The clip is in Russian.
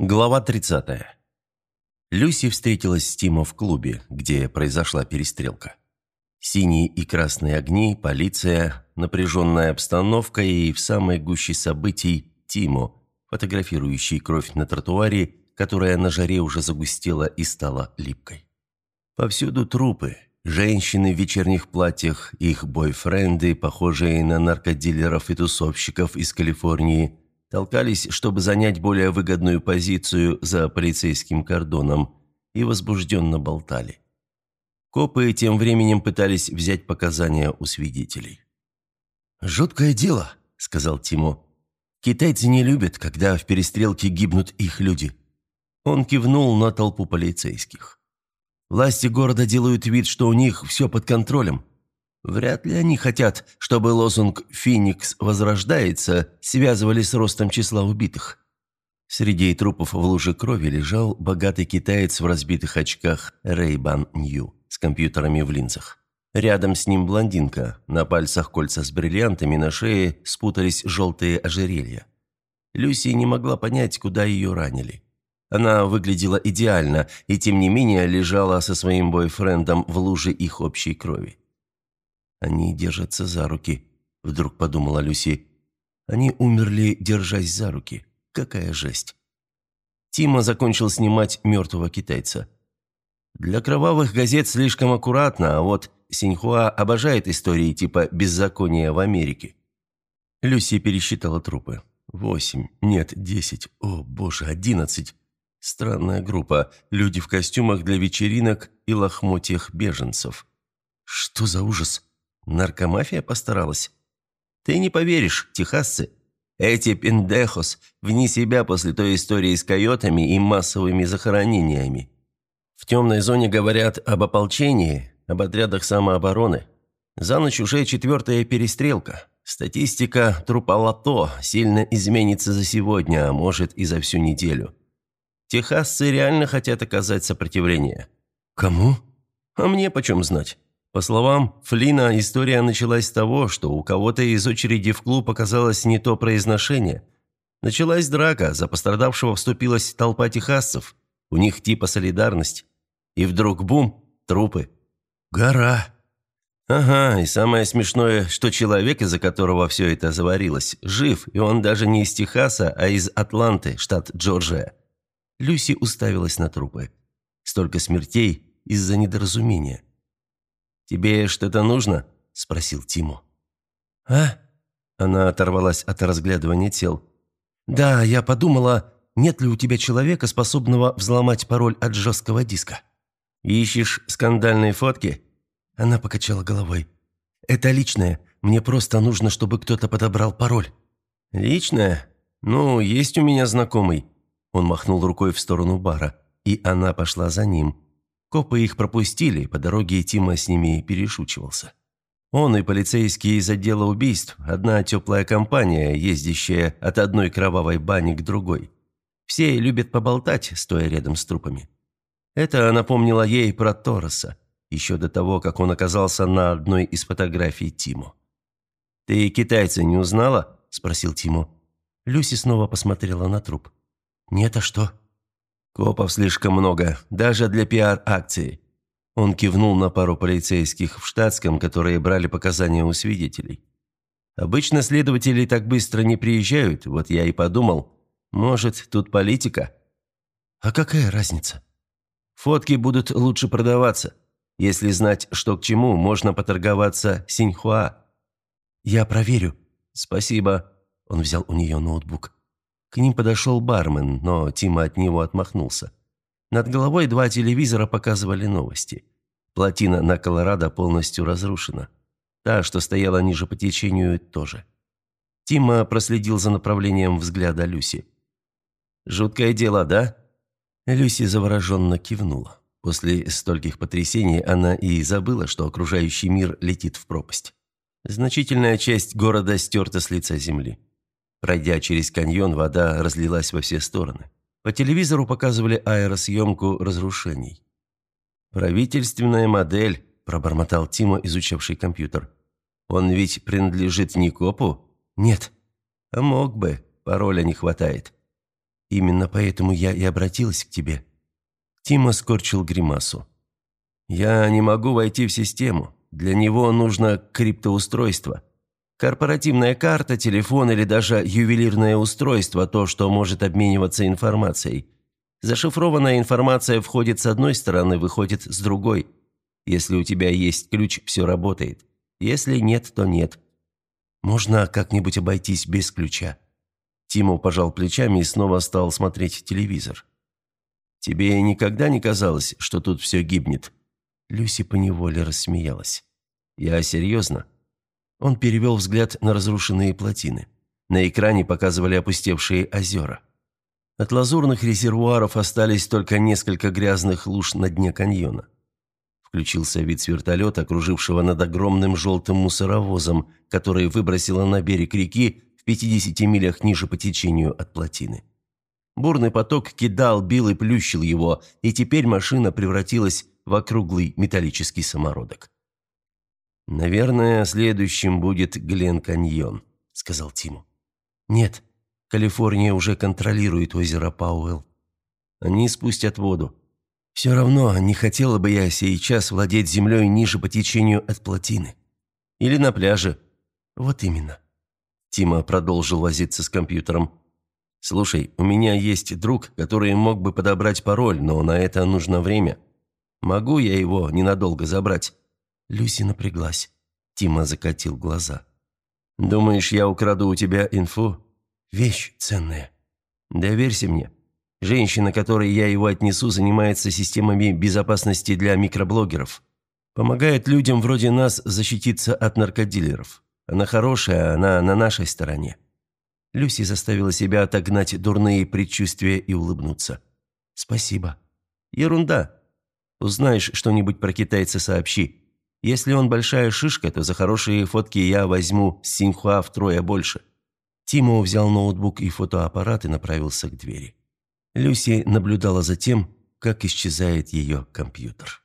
Глава 30. Люси встретилась с Тимо в клубе, где произошла перестрелка. Синие и красные огни, полиция, напряженная обстановка и в самой гуще событий Тимо, фотографирующий кровь на тротуаре, которая на жаре уже загустела и стала липкой. Повсюду трупы, женщины в вечерних платьях, их бойфренды, похожие на наркодилеров и тусовщиков из Калифорнии – толкались, чтобы занять более выгодную позицию за полицейским кордоном, и возбужденно болтали. Копы тем временем пытались взять показания у свидетелей. «Жуткое дело», — сказал Тимо. «Китайцы не любят, когда в перестрелке гибнут их люди». Он кивнул на толпу полицейских. «Власти города делают вид, что у них все под контролем. Вряд ли они хотят, чтобы лозунг «Феникс возрождается» связывали с ростом числа убитых. Среди трупов в луже крови лежал богатый китаец в разбитых очках Ray-Ban New с компьютерами в линзах. Рядом с ним блондинка, на пальцах кольца с бриллиантами, на шее спутались желтые ожерелья. Люси не могла понять, куда ее ранили. Она выглядела идеально и, тем не менее, лежала со своим бойфрендом в луже их общей крови. «Они держатся за руки», – вдруг подумала Люси. «Они умерли, держась за руки. Какая жесть!» Тима закончил снимать мертвого китайца. «Для кровавых газет слишком аккуратно, а вот Синьхуа обожает истории типа «беззакония в Америке». Люси пересчитала трупы. «Восемь, нет, десять, о, боже, одиннадцать!» Странная группа. Люди в костюмах для вечеринок и лохмотьях беженцев. Что за ужас? Наркомафия постаралась? Ты не поверишь, техасцы. Эти пиндехос вне себя после той истории с койотами и массовыми захоронениями. В темной зоне говорят об ополчении, об отрядах самообороны. За ночь уже четвертая перестрелка. Статистика трупа сильно изменится за сегодня, а может и за всю неделю. Техасцы реально хотят оказать сопротивление. Кому? А мне почем знать? По словам Флина, история началась с того, что у кого-то из очереди в клуб оказалось не то произношение. Началась драка, за пострадавшего вступилась толпа техасцев. У них типа солидарность. И вдруг бум, трупы. Гора. Ага, и самое смешное, что человек, из-за которого все это заварилось, жив, и он даже не из Техаса, а из Атланты, штат Джорджия. Люси уставилась на трупы. Столько смертей из-за недоразумения. «Тебе что-то нужно?» – спросил Тиму. «А?» Она оторвалась от разглядывания тел. «Да, я подумала, нет ли у тебя человека, способного взломать пароль от жесткого диска?» «Ищешь скандальные фотки?» Она покачала головой. «Это личное. Мне просто нужно, чтобы кто-то подобрал пароль». «Личное? Ну, есть у меня знакомый». Он махнул рукой в сторону бара, и она пошла за ним. Копы их пропустили, по дороге Тима с ними перешучивался. Он и полицейские из отдела убийств – одна теплая компания, ездящая от одной кровавой бани к другой. Все любят поболтать, стоя рядом с трупами. Это напомнило ей про Тороса, еще до того, как он оказался на одной из фотографий Тиму. «Ты китайца не узнала?» – спросил Тиму. Люси снова посмотрела на труп. «Нет, а что?» «Копов слишком много, даже для пиар-акции». Он кивнул на пару полицейских в штатском, которые брали показания у свидетелей. «Обычно следователи так быстро не приезжают, вот я и подумал, может, тут политика?» «А какая разница?» «Фотки будут лучше продаваться. Если знать, что к чему, можно поторговаться синьхуа». «Я проверю». «Спасибо». Он взял у нее ноутбук. К ним подошел бармен, но Тима от него отмахнулся. Над головой два телевизора показывали новости. Плотина на Колорадо полностью разрушена. Та, что стояла ниже по течению, тоже. Тима проследил за направлением взгляда Люси. «Жуткое дело, да?» Люси завороженно кивнула. После стольких потрясений она и забыла, что окружающий мир летит в пропасть. Значительная часть города стерта с лица земли. Пройдя через каньон, вода разлилась во все стороны. По телевизору показывали аэросъемку разрушений. «Правительственная модель», – пробормотал Тима, изучавший компьютер. «Он ведь принадлежит не копу?» «Нет». «А мог бы. Пароля не хватает». Именно поэтому я и обратилась к тебе». Тима скорчил гримасу. «Я не могу войти в систему. Для него нужно криптоустройство. Корпоративная карта, телефон или даже ювелирное устройство – то, что может обмениваться информацией. Зашифрованная информация входит с одной стороны, выходит с другой. Если у тебя есть ключ, все работает. Если нет, то нет. Можно как-нибудь обойтись без ключа». Тиму пожал плечами и снова стал смотреть телевизор. «Тебе никогда не казалось, что тут все гибнет?» Люси поневоле рассмеялась. «Я серьезно?» Он перевел взгляд на разрушенные плотины. На экране показывали опустевшие озера. От лазурных резервуаров остались только несколько грязных луж на дне каньона. Включился вид с вертолета, кружившего над огромным желтым мусоровозом, который выбросило на берег реки в 50 милях ниже по течению от плотины. Бурный поток кидал, бил и плющил его, и теперь машина превратилась в округлый металлический самородок. «Наверное, следующим будет Глен-Каньон», — сказал Тиму. «Нет, Калифорния уже контролирует озеро Пауэлл. Они спустят воду. Все равно не хотела бы я сейчас владеть землей ниже по течению от плотины. Или на пляже. Вот именно». Тима продолжил возиться с компьютером. «Слушай, у меня есть друг, который мог бы подобрать пароль, но на это нужно время. Могу я его ненадолго забрать?» Люси напряглась. Тима закатил глаза. «Думаешь, я украду у тебя инфу? Вещь ценная. Доверься мне. Женщина, которой я его отнесу, занимается системами безопасности для микроблогеров. Помогает людям вроде нас защититься от наркодилеров. Она хорошая, она на нашей стороне. Люси заставила себя отогнать дурные предчувствия и улыбнуться. «Спасибо». «Ерунда. Узнаешь что-нибудь про китайца, сообщи. Если он большая шишка, то за хорошие фотки я возьму с Синьхуа втрое больше». Тимо взял ноутбук и фотоаппарат и направился к двери. Люси наблюдала за тем, как исчезает ее компьютер.